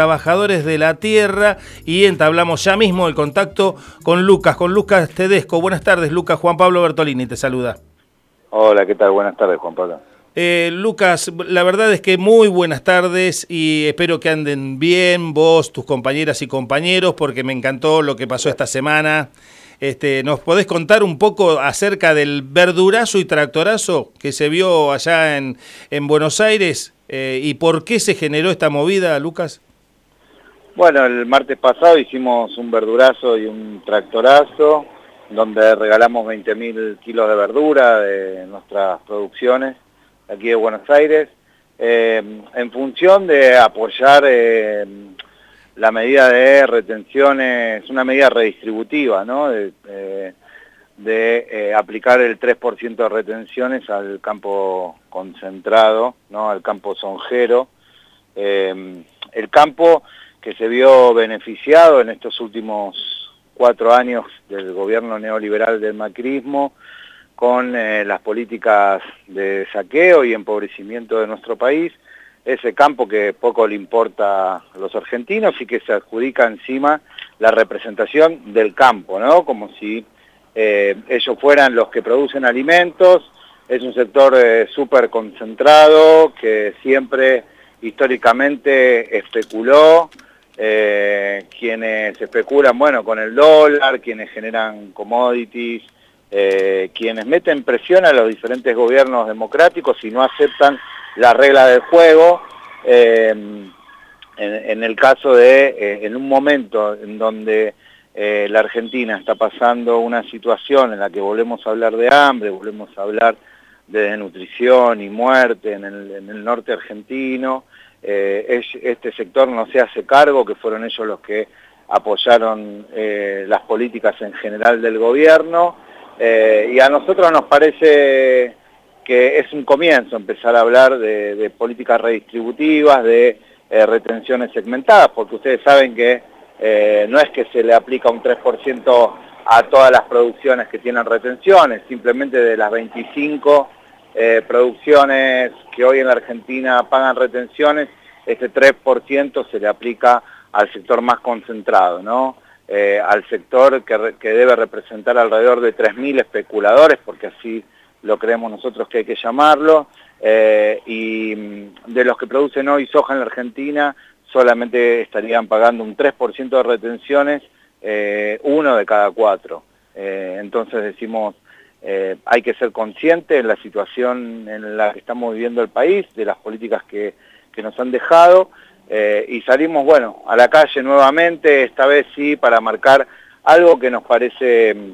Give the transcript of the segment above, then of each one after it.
trabajadores de la tierra y entablamos ya mismo el contacto con Lucas, con Lucas Tedesco. Buenas tardes, Lucas. Juan Pablo Bertolini te saluda. Hola, ¿qué tal? Buenas tardes, Juan Pablo. Eh, Lucas, la verdad es que muy buenas tardes y espero que anden bien vos, tus compañeras y compañeros, porque me encantó lo que pasó esta semana. Este, ¿Nos podés contar un poco acerca del verdurazo y tractorazo que se vio allá en, en Buenos Aires eh, y por qué se generó esta movida, Lucas? Bueno, el martes pasado hicimos un verdurazo y un tractorazo, donde regalamos 20.000 kilos de verdura de nuestras producciones aquí de Buenos Aires, eh, en función de apoyar eh, la medida de retenciones, una medida redistributiva, ¿no? De, eh, aplicar el 3% de retenciones al campo concentrado, ¿no? Al campo sonjero. el campo que se vio beneficiado en estos últimos cuatro años del gobierno neoliberal del macrismo, con eh, las políticas de saqueo y empobrecimiento de nuestro país, ese campo que poco le importa a los argentinos y que se adjudica encima la representación del campo, ¿no? Como si eh, ellos fueran los que producen alimentos, es un sector eh, súper concentrado que siempre históricamente especuló, eh, quienes especulan, bueno, con el dólar, quienes generan commodities, eh, quienes meten presión a los diferentes gobiernos democráticos y no aceptan la regla del juego, eh, en, el caso de, en un momento en donde la Argentina está pasando una situación en la que volvemos a hablar de hambre, volvemos a hablar de desnutrición y muerte en el norte argentino, eh, este sector no se hace cargo, que fueron ellos los que apoyaron eh, las políticas en general del gobierno, eh, y a nosotros nos parece que es un comienzo empezar a hablar de, políticas redistributivas, de retenciones segmentadas, porque ustedes saben que no es que se le aplica un 3% a todas las producciones que tienen retenciones, simplemente de las 25 eh, producciones que hoy en la Argentina pagan retenciones, este 3% se le aplica al sector más concentrado, ¿no? Eh, al sector que, debe representar alrededor de 3.000 especuladores, porque así lo creemos nosotros que hay que llamarlo, eh, y mm, de los que producen hoy soja en la Argentina solamente estarían pagando un 3% de retenciones, uno de cada cuatro. entonces decimos, eh, hay que ser consciente de la situación en la que estamos viviendo el país, de las políticas que, nos han dejado, eh, y salimos, bueno, a la calle nuevamente, esta vez sí, para marcar algo que nos parece mm,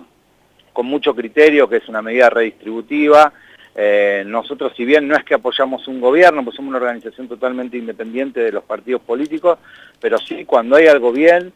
con mucho criterio, que es una medida redistributiva. Eh, nosotros, si bien no es que apoyamos un gobierno, pues somos una organización totalmente independiente de los partidos políticos, pero sí cuando hay algo bien,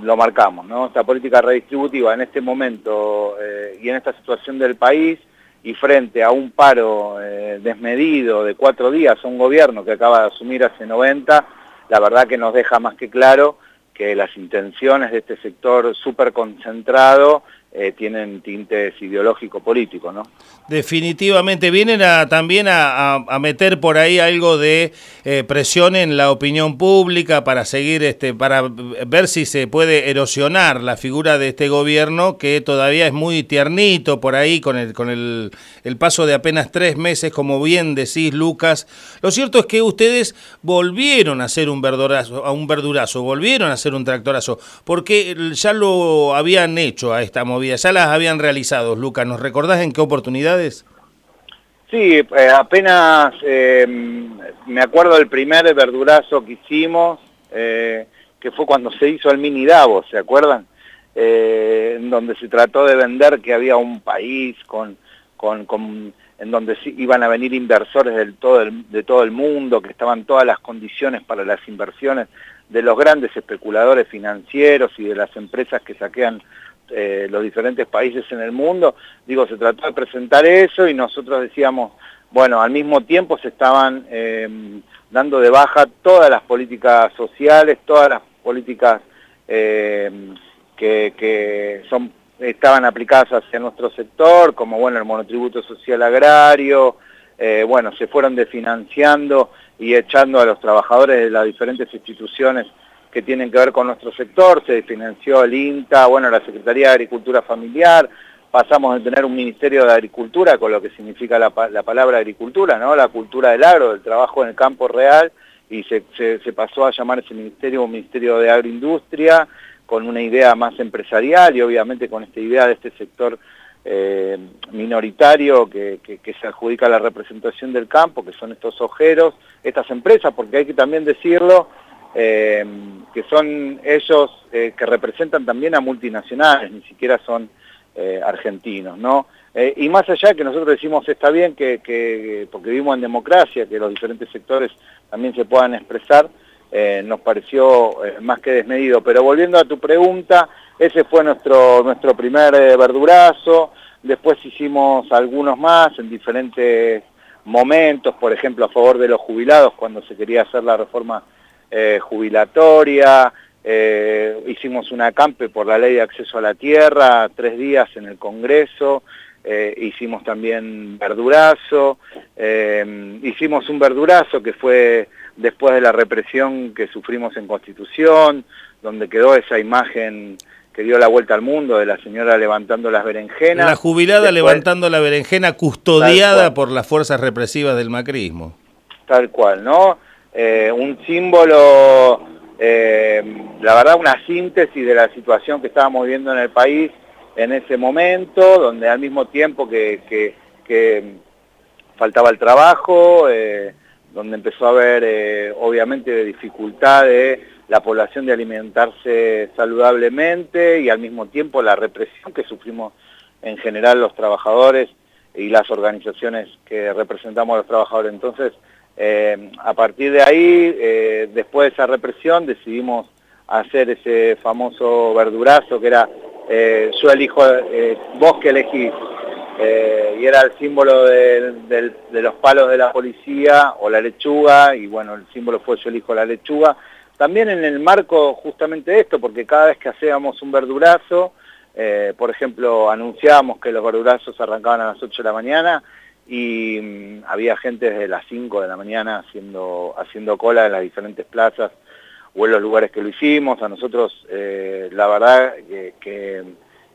lo marcamos, ¿no? Esta política redistributiva en este momento eh, y en esta situación del país y frente a un paro eh, desmedido de cuatro días un gobierno que acaba de asumir hace 90, la verdad que nos deja más que claro que las intenciones de este sector súper concentrado eh, tienen tintes ideológico-políticos, ¿no? Definitivamente, vienen a, también a, meter por ahí algo de eh, presión en la opinión pública para seguir, este, para ver si se puede erosionar la figura de este gobierno que todavía es muy tiernito por ahí con el, con el, el paso de apenas tres meses, como bien decís, Lucas. Lo cierto es que ustedes volvieron a hacer un verdurazo, a un verdurazo, volvieron a hacer un tractorazo, porque ya lo habían hecho a esta movida ¿Ya las habían realizado, Lucas? ¿Nos recordás en qué oportunidades? Sí, eh, apenas eh, me acuerdo del primer verdurazo que hicimos, eh, que fue cuando se hizo el mini Davos, ¿se acuerdan? en donde se trató de vender que había un país con, con, en donde iban a venir inversores del todo de todo el mundo, que estaban todas las condiciones para las inversiones de los grandes especuladores financieros y de las empresas que saquean eh, los diferentes países en el mundo. Digo, se trató de presentar eso y nosotros decíamos, bueno, al mismo tiempo se estaban em, dando de baja todas las políticas sociales, todas las políticas em, que, son, estaban aplicadas hacia nuestro sector, como bueno, el monotributo social agrario, eh, bueno, se fueron desfinanciando y echando a los trabajadores de las diferentes instituciones que tienen que ver con nuestro sector, se financió el INTA, bueno, la Secretaría de Agricultura Familiar, pasamos de tener un Ministerio de Agricultura, con lo que significa la, palabra agricultura, ¿no? La cultura del agro, del trabajo en el campo real, y se, pasó a llamar ese ministerio un Ministerio de Agroindustria, con una idea más empresarial y obviamente con esta idea de este sector eh, minoritario que, se adjudica a la representación del campo, que son estos ojeros, estas empresas, porque hay que también decirlo, eh, que son ellos eh, que representan también a multinacionales, ni siquiera son argentinos, ¿no? y más allá que nosotros decimos está bien que, porque vivimos en democracia, que los diferentes sectores también se puedan expresar, nos pareció más que desmedido. Pero volviendo a tu pregunta, ese fue nuestro, nuestro primer eh, verdurazo, después hicimos algunos más en diferentes momentos, por ejemplo a favor de los jubilados cuando se quería hacer la reforma eh, jubilatoria, eh, hicimos un acampe por la ley de acceso a la tierra, tres días en el Congreso, hicimos también verdurazo, hicimos un verdurazo que fue después de la represión que sufrimos en Constitución, donde quedó esa imagen que dio la vuelta al mundo de la señora levantando las berenjenas. La jubilada levantando la berenjena custodiada por las fuerzas represivas del macrismo. Tal cual, ¿no? Eh, un símbolo, eh, la verdad una síntesis de la situación que estábamos viviendo en el país en ese momento, donde al mismo tiempo que, faltaba el trabajo, eh, donde empezó a haber obviamente dificultades la población de alimentarse saludablemente y al mismo tiempo la represión que sufrimos en general los trabajadores y las organizaciones que representamos a los trabajadores. Entonces, eh, a partir de ahí, eh, después de esa represión, decidimos hacer ese famoso verdurazo que era eh, yo elijo, vos que elegís, y era el símbolo de, de los palos de la policía o la lechuga, y bueno, el símbolo fue yo elijo la lechuga, también en el marco justamente de esto, porque cada vez que hacíamos un verdurazo, eh, por ejemplo, anunciábamos que los verdurazos arrancaban a las 8 de la mañana y mm, había gente desde las 5 de la mañana haciendo, haciendo cola en las diferentes plazas o en los lugares que lo hicimos. A nosotros, eh, la verdad, que,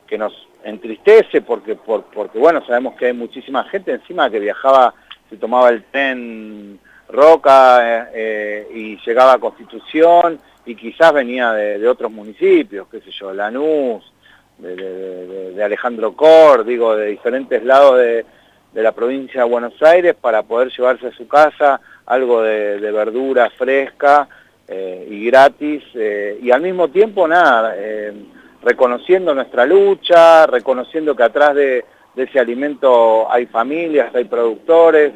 que, nos entristece porque, porque, bueno, sabemos que hay muchísima gente encima que viajaba, se tomaba el tren Roca eh, y llegaba a Constitución y quizás venía de, otros municipios, qué sé yo, Lanús, de, Alejandro Cor, digo, de diferentes lados de, la provincia de Buenos Aires para poder llevarse a su casa algo de, verdura fresca eh, y gratis eh, y al mismo tiempo nada, reconociendo nuestra lucha, reconociendo que atrás de ese alimento hay familias, hay productores,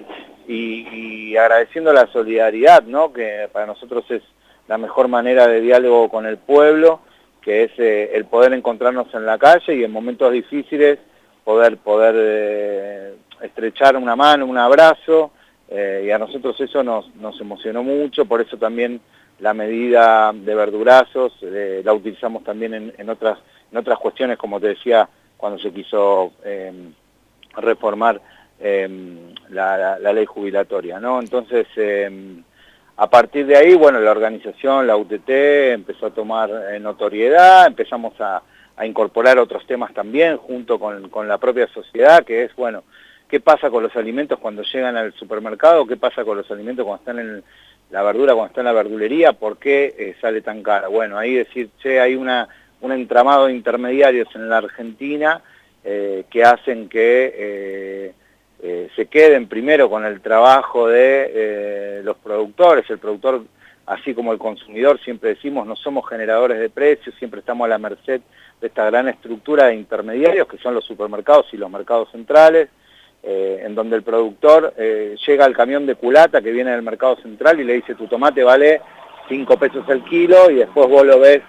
y, agradeciendo la solidaridad, ¿no? que para nosotros es la mejor manera de diálogo con el pueblo, que es eh, el poder encontrarnos en la calle y en momentos difíciles poder, poder eh, estrechar una mano, un abrazo, eh, y a nosotros eso nos, nos emocionó mucho, por eso también la medida de verdurazos la utilizamos también en, en, otras, en otras cuestiones, como te decía, cuando se quiso reformar Em, la, ley jubilatoria, ¿no? Entonces, em, a partir de ahí, bueno, la organización, la UTT, empezó a tomar eh, notoriedad, empezamos a, incorporar otros temas también, junto con, la propia sociedad, que es, bueno, ¿qué pasa con los alimentos cuando llegan al supermercado? ¿Qué pasa con los alimentos cuando están en la verdura, cuando está en la verdulería? ¿Por qué eh, sale tan cara? Bueno, ahí decir, che, hay una, un entramado de intermediarios en la Argentina eh, que hacen que eh, se queden primero con el trabajo de los productores, el productor, así como el consumidor, siempre decimos, no somos generadores de precios, siempre estamos a la merced de esta gran estructura de intermediarios que son los supermercados y los mercados centrales, eh, en donde el productor llega al camión de culata que viene del mercado central y le dice tu tomate vale 5 pesos el kilo y después vos lo ves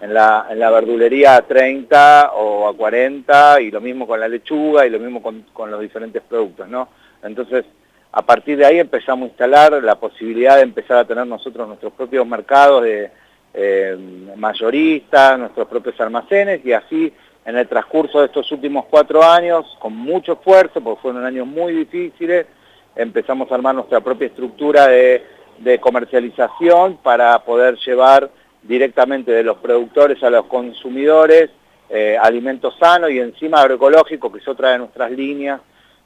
en la, en la verdulería a 30 o a 40 y lo mismo con la lechuga y lo mismo con, los diferentes productos, ¿no? Entonces, a partir de ahí empezamos a instalar la posibilidad de empezar a tener nosotros nuestros propios mercados de eh, mayoristas, nuestros propios almacenes y así en el transcurso de estos últimos cuatro años, con mucho esfuerzo, porque fueron años muy difíciles, empezamos a armar nuestra propia estructura de, comercialización para poder llevar directamente de los productores a los consumidores eh, alimentos sanos y encima agroecológico, que es otra de nuestras líneas,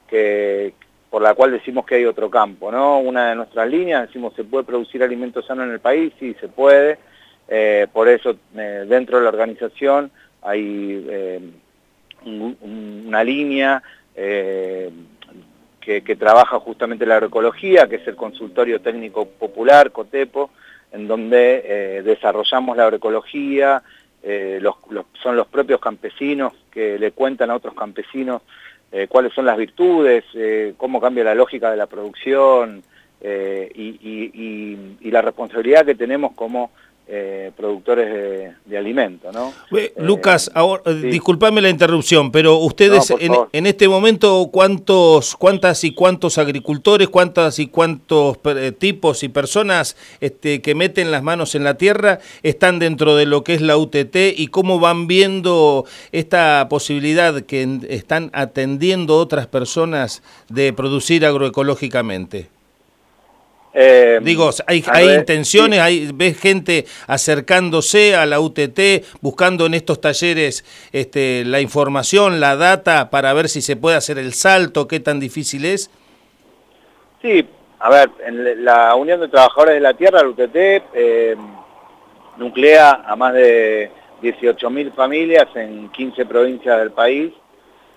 que, por la cual decimos que hay otro campo, ¿no? Una de nuestras líneas, decimos, ¿se puede producir alimentos sanos en el país? Sí, se puede. Eh, por eso, eh, dentro de la organización hay eh, una línea que, trabaja justamente la agroecología, que es el Consultorio Técnico Popular, COTEPO, en donde desarrollamos la agroecología, son los propios campesinos que le cuentan a otros campesinos eh, cuáles son las virtudes, eh, cómo cambia la lógica de la producción eh, y, la responsabilidad que tenemos como productores de, alimentos. ¿no? Lucas, ahora, disculpame la interrupción, pero ustedes en, este momento, ¿cuántos, ¿cuántas y cuántos agricultores, cuántas y cuántos tipos y personas este, que meten las manos en la tierra están dentro de lo que es la UTT y cómo van viendo esta posibilidad que están atendiendo otras personas de producir agroecológicamente? Eh, Digo, hay, hay intenciones, hay, ves gente acercándose a la UTT, buscando en estos talleres este, la información, la data, para ver si se puede hacer el salto, qué tan difícil es. Sí, a ver, en la Unión de Trabajadores de la Tierra, la UTT, eh, nuclea a más de 18.000 familias en 15 provincias del país,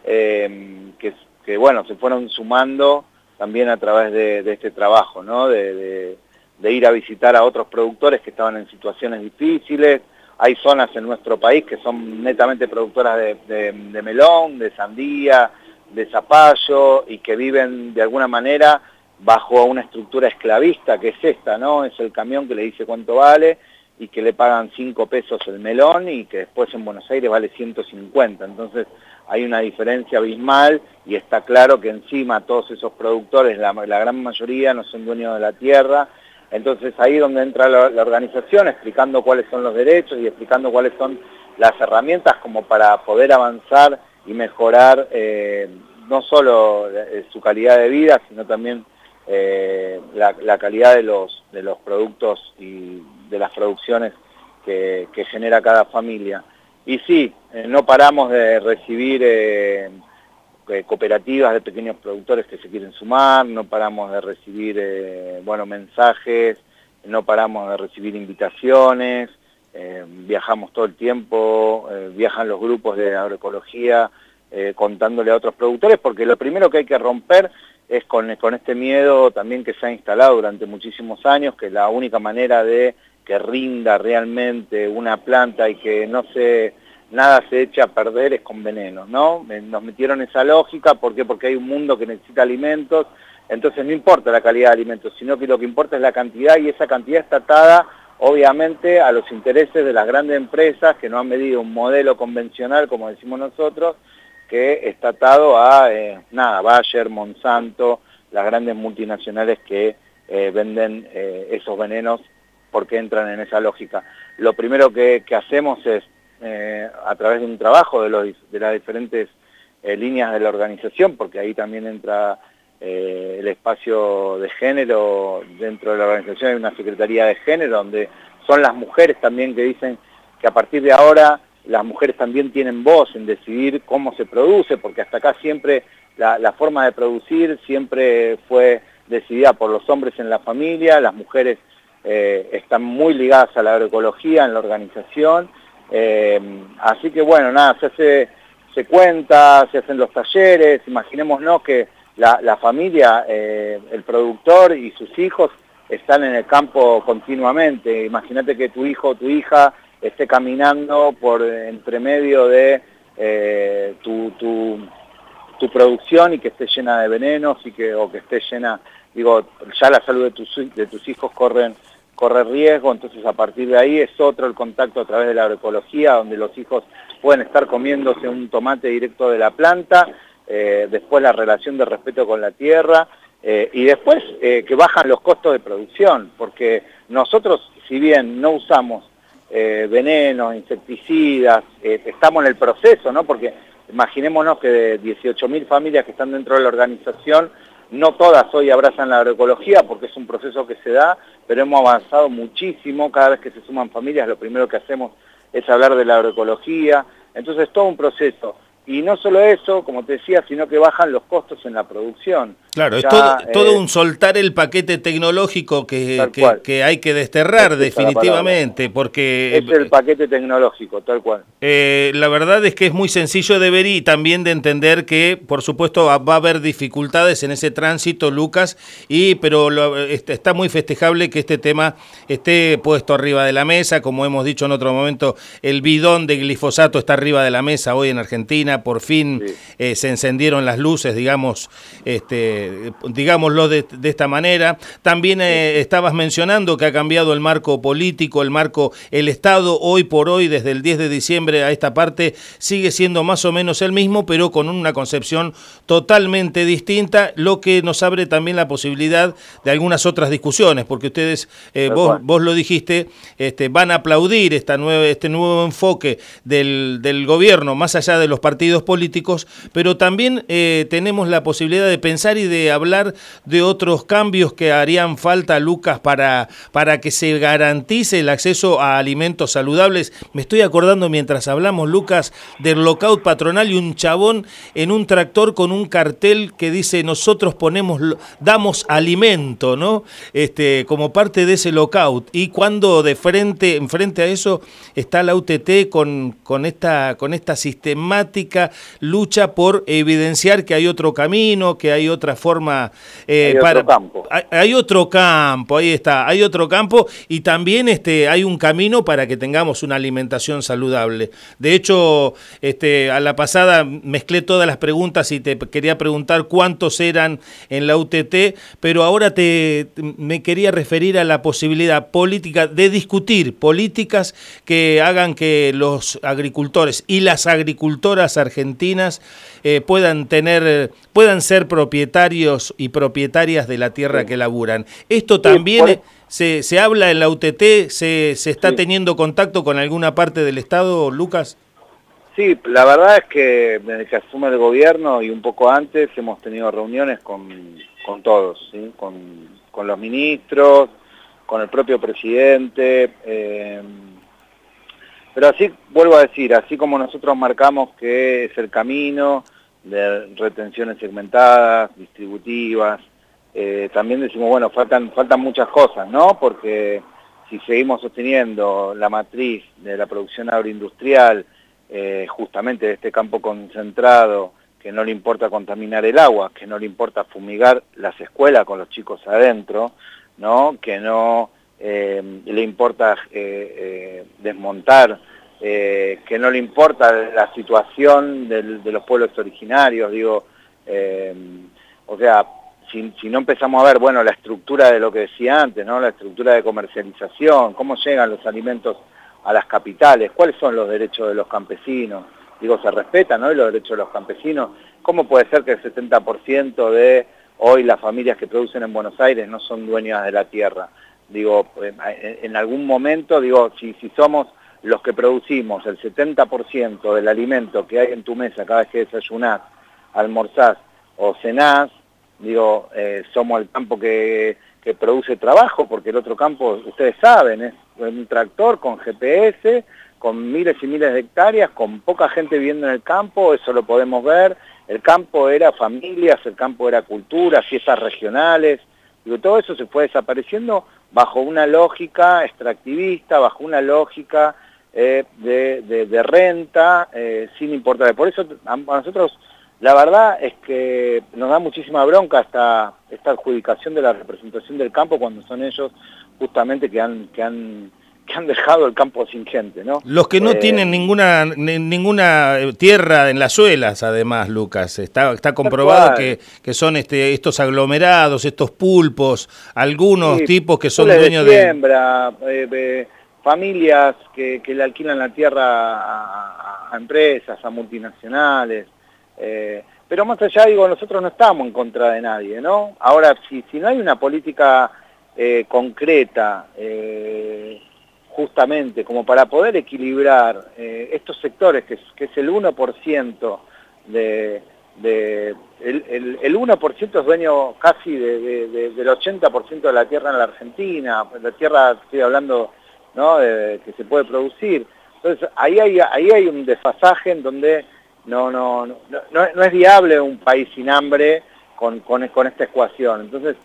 eh, que, que, bueno, se fueron sumando también a través de, este trabajo, ¿no? De, ir a visitar a otros productores que estaban en situaciones difíciles. Hay zonas en nuestro país que son netamente productoras de, melón, de sandía, de zapallo y que viven de alguna manera bajo una estructura esclavista que es esta, ¿no? Es el camión que le dice cuánto vale y que le pagan 5 pesos el melón y que después en Buenos Aires vale 150. Entonces hay una diferencia abismal y está claro que encima todos esos productores, la, gran mayoría no son dueños de la tierra, entonces ahí es donde entra la, organización explicando cuáles son los derechos y explicando cuáles son las herramientas como para poder avanzar y mejorar eh, no solo eh, su calidad de vida, sino también eh, la, calidad de los, de los productos y de las producciones que, genera cada familia. Y sí, eh, no paramos de recibir eh, cooperativas de pequeños productores que se quieren sumar, no paramos de recibir bueno, mensajes, no paramos de recibir invitaciones, viajamos todo el tiempo, viajan los grupos de agroecología contándole a otros productores, porque lo primero que hay que romper es con, este miedo también que se ha instalado durante muchísimos años, que la única manera de que rinda realmente una planta y que no se nada se echa a perder es con venenos, ¿no? Nos metieron esa lógica, ¿por qué? Porque hay un mundo que necesita alimentos, entonces no importa la calidad de alimentos, sino que lo que importa es la cantidad y esa cantidad está atada obviamente a los intereses de las grandes empresas que no han medido un modelo convencional, como decimos nosotros, que está atado a, eh, nada, Bayer, Monsanto, las grandes multinacionales que eh, venden eh, esos venenos porque entran en esa lógica. Lo primero que, hacemos es, a través de un trabajo de, los, de las diferentes líneas de la organización, porque ahí también entra el espacio de género, dentro de la organización hay una secretaría de género, donde son las mujeres también que dicen que a partir de ahora las mujeres también tienen voz en decidir cómo se produce, porque hasta acá siempre la, forma de producir siempre fue decidida por los hombres en la familia, las mujeres eh, están muy ligadas a la agroecología en la organización, eh, así que bueno, nada, se hace, se cuenta, se hacen los talleres, imaginémonos que la, familia, eh, el productor y sus hijos están en el campo continuamente, imagínate que tu hijo o tu hija esté caminando por entre medio de eh, tu, tu, producción y que esté llena de venenos y que, o que esté llena, digo, ya la salud de tus, de tus hijos corren, corre riesgo, entonces a partir de ahí es otro el contacto a través de la agroecología, donde los hijos pueden estar comiéndose un tomate directo de la planta, eh, después la relación de respeto con la tierra, eh, y después que bajan los costos de producción, porque nosotros, si bien no usamos eh, venenos, insecticidas, eh, estamos en el proceso, ¿no? Porque imaginémonos que de 18.000 familias que están dentro de la organización, no todas hoy abrazan la agroecología porque es un proceso que se da, pero hemos avanzado muchísimo, cada vez que se suman familias lo primero que hacemos es hablar de la agroecología, entonces todo un proceso. Y no solo eso, como te decía, sino que bajan los costos en la producción. Claro, es todo, todo, un soltar el paquete tecnológico que, que, hay que desterrar definitivamente, porque... Es el paquete tecnológico, tal cual. Eh, la verdad es que es muy sencillo de ver y también de entender que, por supuesto, va a haber dificultades en ese tránsito, Lucas, y pero este, está muy festejable que este tema esté puesto arriba de la mesa, como hemos dicho en otro momento, el bidón de glifosato está arriba de la mesa hoy en Argentina, por fin eh, se encendieron las luces, digamos, este digámoslo de, esta manera. También eh, estabas mencionando que ha cambiado el marco político, el marco, el Estado hoy por hoy, desde el 10 de diciembre a esta parte, sigue siendo más o menos el mismo, pero con una concepción totalmente distinta, lo que nos abre también la posibilidad de algunas otras discusiones, porque ustedes, eh, vos, vos lo dijiste, este, van a aplaudir esta nueva, este nuevo enfoque del, del gobierno, más allá de los partidos políticos, pero también eh, tenemos la posibilidad de pensar y de hablar de otros cambios que harían falta, Lucas, para, para que se garantice el acceso a alimentos saludables. Me estoy acordando mientras hablamos, Lucas, del lockout patronal y un chabón en un tractor con un cartel que dice nosotros ponemos, damos alimento, ¿no? Este, como parte de ese lockout. Y cuando de frente, enfrente a eso está la UTT con, con, esta, con esta sistemática lucha por evidenciar que hay otro camino, que hay otra forma... Eh, hay para, otro campo. Hay, otro campo, ahí está, hay otro campo y también este, hay un camino para que tengamos una alimentación saludable. De hecho, este, a la pasada mezclé todas las preguntas y te quería preguntar cuántos eran en la UTT, pero ahora te, me quería referir a la posibilidad política de discutir políticas que hagan que los agricultores y las agricultoras argentinas eh, puedan tener, puedan ser propietarios y propietarias de la tierra que laburan. Esto también se, se, habla en la UTT, se, se está teniendo contacto con alguna parte del Estado, Lucas. Sí, la verdad es que desde que asume el gobierno y un poco antes hemos tenido reuniones con, con todos, con, con, los ministros, con el propio presidente. Eh, pero así, vuelvo a decir, así como nosotros marcamos que es el camino, de retenciones segmentadas, distributivas. Eh, también decimos, bueno, faltan, faltan muchas cosas, ¿no? Porque si seguimos sosteniendo la matriz de la producción agroindustrial, eh, justamente de este campo concentrado, que no le importa contaminar el agua, que no le importa fumigar las escuelas con los chicos adentro, ¿no? Que no eh, le importa desmontar eh, que no le importa la situación de los pueblos originarios, digo, eh, o sea, si, no empezamos a ver, bueno, la estructura de lo que decía antes, ¿no? La estructura de comercialización, cómo llegan los alimentos a las capitales, cuáles son los derechos de los campesinos, digo, se respetan ¿no? los derechos de los campesinos, ¿cómo puede ser que el 70% de hoy las familias que producen en Buenos Aires no son dueñas de la tierra? Digo, en, algún momento, digo, si, si somos los que producimos el 70% del alimento que hay en tu mesa cada vez que desayunás, almorzás o cenás, digo, eh, somos el campo que, que, produce trabajo, porque el otro campo, ustedes saben, es un tractor con GPS, con miles y miles de hectáreas, con poca gente viviendo en el campo, eso lo podemos ver, el campo era familias, el campo era cultura, fiestas regionales, digo, todo eso se fue desapareciendo bajo una lógica extractivista, bajo una lógica eh, de, renta, eh, sin importar. Por eso a, nosotros la verdad es que nos da muchísima bronca esta, esta adjudicación de la representación del campo cuando son ellos justamente que han, que han, que han dejado el campo sin gente, ¿no? Los que no eh, tienen ninguna ninguna tierra en las suelas, además, Lucas. Está, está comprobado que, que, son este, estos aglomerados, estos pulpos, algunos tipos que son dueños de... Siembra, familias que, le alquilan la tierra a, empresas, a multinacionales. Eh, pero más allá, digo, nosotros no estamos en contra de nadie, ¿no? Ahora, si, si no hay una política eh, concreta, eh, justamente como para poder equilibrar estos sectores, que es, el 1% de, de el, el, 1% es dueño casi de, del 80% de la tierra en la Argentina, la tierra, estoy hablando. De, que se puede producir. Entonces, ahí hay, ahí hay un desfasaje en donde no, no, no, no, es viable un país sin hambre con, con, con esta ecuación. Entonces,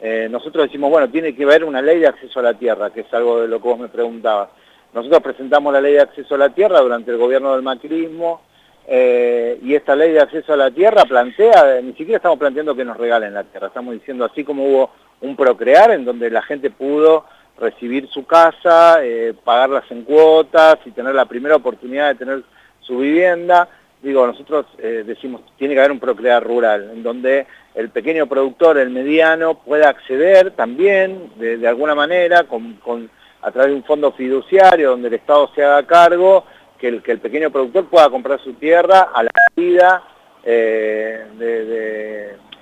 eh, nosotros decimos, bueno, tiene que haber una ley de acceso a la tierra, que es algo de lo que vos me preguntabas. Nosotros presentamos la ley de acceso a la tierra durante el gobierno del macrismo, eh, y esta ley de acceso a la tierra plantea, ni siquiera estamos planteando que nos regalen la tierra, estamos diciendo así como hubo un procrear en donde la gente pudo recibir su casa, eh, pagarlas en cuotas y tener la primera oportunidad de tener su vivienda, digo, nosotros eh, decimos, tiene que haber un procrear rural, en donde el pequeño productor, el mediano, pueda acceder también, de, alguna manera, con, a través de un fondo fiduciario, donde el Estado se haga cargo, que el, que el pequeño productor pueda comprar su tierra a la medida eh,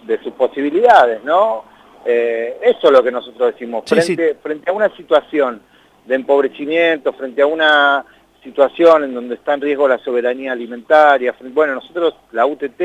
de, sus posibilidades, ¿no? Eh, eso es lo que nosotros decimos, frente, frente a una situación de empobrecimiento, frente a una situación en donde está en riesgo la soberanía alimentaria. Bueno, nosotros, la UTT,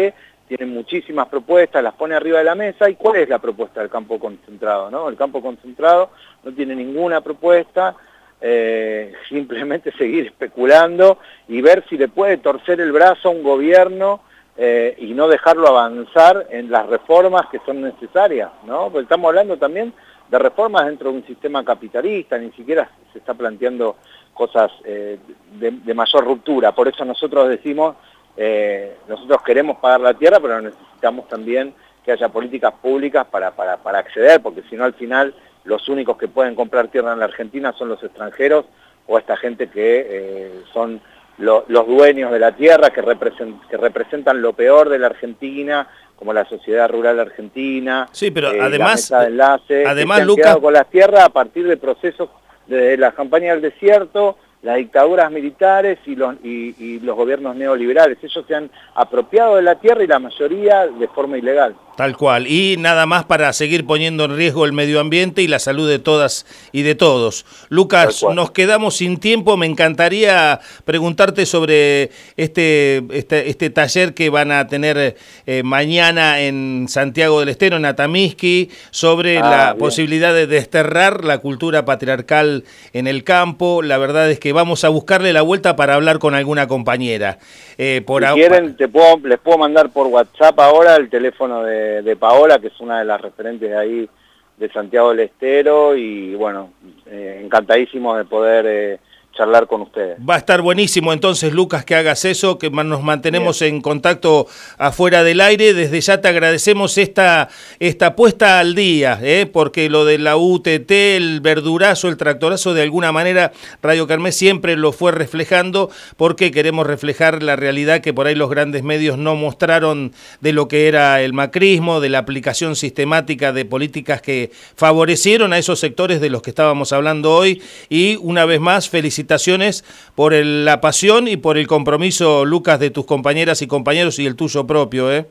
tiene muchísimas propuestas, las pone arriba de la mesa. ¿Y cuál es la propuesta del campo concentrado? ¿no? El campo concentrado no tiene ninguna propuesta, eh, simplemente seguir especulando y ver si le puede torcer el brazo a un gobierno eh, y no dejarlo avanzar en las reformas que son necesarias, ¿no? Porque estamos hablando también de reformas dentro de un sistema capitalista, ni siquiera se está planteando cosas eh, de, mayor ruptura. Por eso nosotros decimos, eh, nosotros queremos pagar la tierra, pero necesitamos también que haya políticas públicas para, para, para acceder, porque si no al final los únicos que pueden comprar tierra en la Argentina son los extranjeros o esta gente que eh, son los dueños de la tierra, que, que representan lo peor de la Argentina, como la sociedad rural argentina. Sí, pero además, de enlace, además que Lucas... con las tierras a partir de procesos de la campaña del desierto, las dictaduras militares y los, y los gobiernos neoliberales. Ellos se han apropiado de la tierra y la mayoría de forma ilegal. Tal cual. Y nada más para seguir poniendo en riesgo el medio ambiente y la salud de todas y de todos. Lucas, nos quedamos sin tiempo. Me encantaría preguntarte sobre este, este, este taller que van a tener eh, mañana en Santiago del Estero, en Atamisqui, sobre ah, la posibilidad de desterrar la cultura patriarcal en el campo. La verdad es que vamos a buscarle la vuelta para hablar con alguna compañera. Eh, por si quieren, te puedo, les puedo mandar por WhatsApp ahora el teléfono de de, Paola, que es una de las referentes de ahí de Santiago del Estero y bueno, eh, encantadísimo de poder eh, charlar con ustedes. Va a estar buenísimo entonces, Lucas, que hagas eso, que nos mantenemos en contacto afuera del aire. Desde ya te agradecemos esta, esta puesta al día, ¿eh? porque lo de la UTT, el verdurazo, el tractorazo, de alguna manera Radio Carmé siempre lo fue reflejando, porque queremos reflejar la realidad que por ahí los grandes medios no mostraron de lo que era el macrismo, de la aplicación sistemática de políticas que favorecieron a esos sectores de los que estábamos hablando hoy. Y una vez más, felicitaciones felicitaciones por la pasión y por el compromiso, Lucas, de tus compañeras y compañeros y el tuyo propio. ¿eh?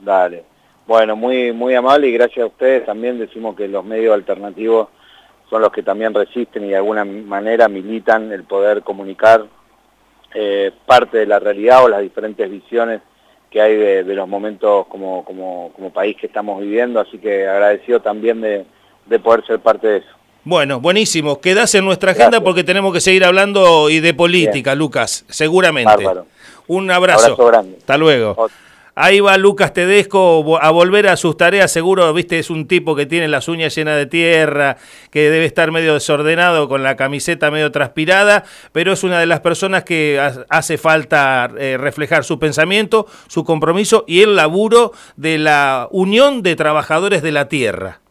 Dale. Bueno, muy, muy amable y gracias a ustedes también decimos que los medios alternativos son los que también resisten y de alguna manera militan el poder comunicar eh, parte de la realidad o las diferentes visiones que hay de, los momentos como, como, como, país que estamos viviendo, así que agradecido también de, de poder ser parte de eso. Bueno, buenísimo. Quedás en nuestra agenda porque tenemos que seguir hablando y de política, Lucas, seguramente. Un abrazo. grande. Hasta luego. Ahí va Lucas Tedesco a volver a sus tareas, seguro, viste, es un tipo que tiene las uñas llenas de tierra, que debe estar medio desordenado, con la camiseta medio transpirada, pero es una de las personas que hace falta eh, reflejar su pensamiento, su compromiso y el laburo de la Unión de Trabajadores de la Tierra.